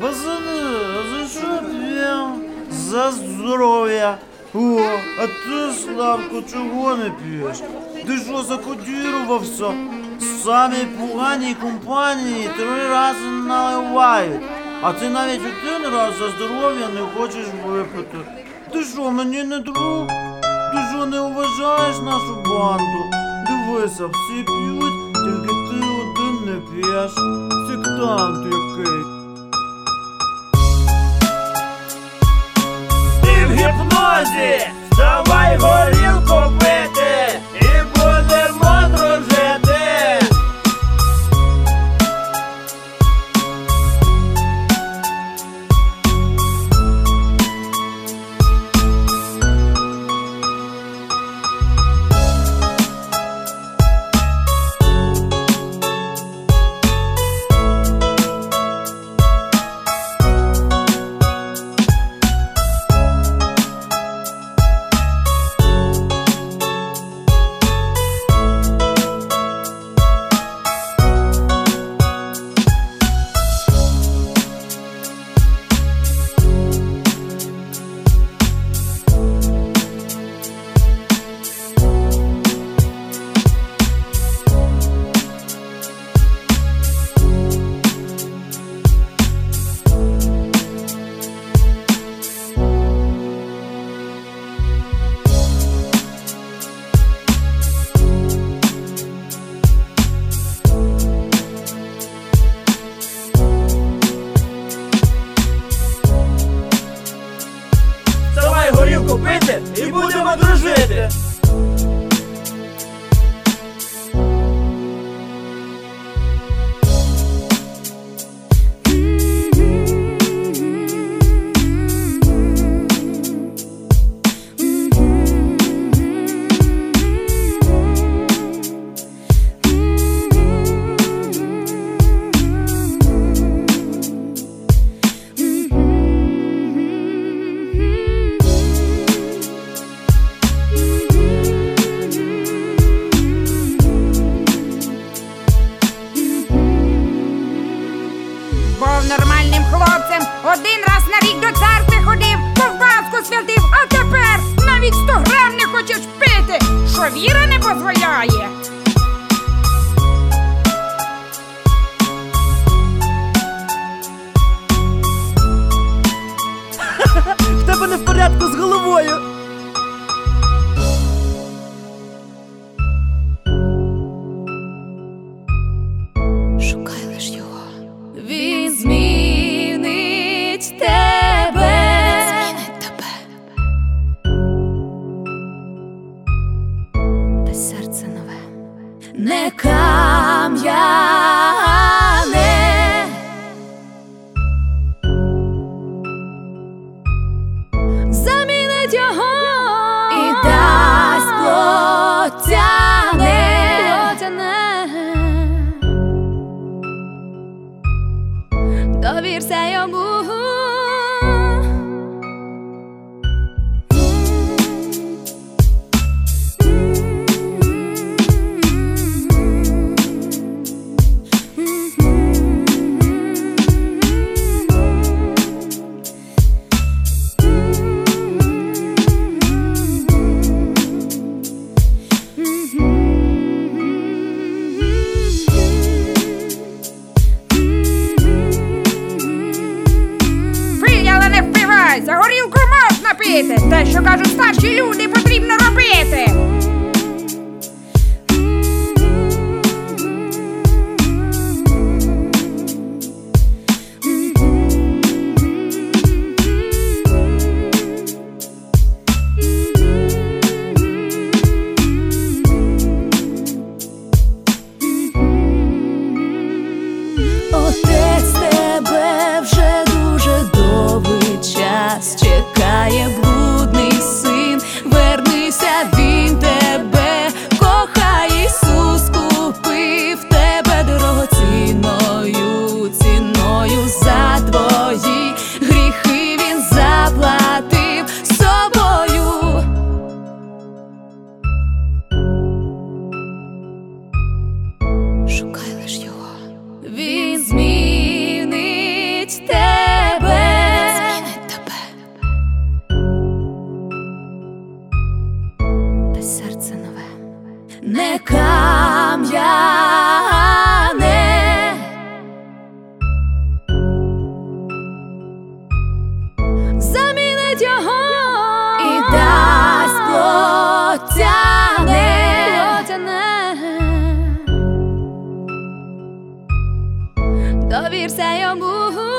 Пацани, за що п'ємо? За здоров'я. О, а ти, Славко, чого не п'єш? Ти що закодірувався? Самі поганій компанії три рази наливають. А ти навіть один раз за здоров'я не хочеш випити. Ти що, мені не друг? Ти що не вважаєш нашу банду? Дивися, всі п'ють, тільки ти один не п'єш. Сектант який. дружи головою. Шукай лиш його. Він змінить тебе. Змінить тебе. Та серце нове. Не кам'яне. a vérszája múlt. горілку можна пити. Те, що кажуть старші люди, потрібно робити. Отець час чекає блудний bir sen yağmur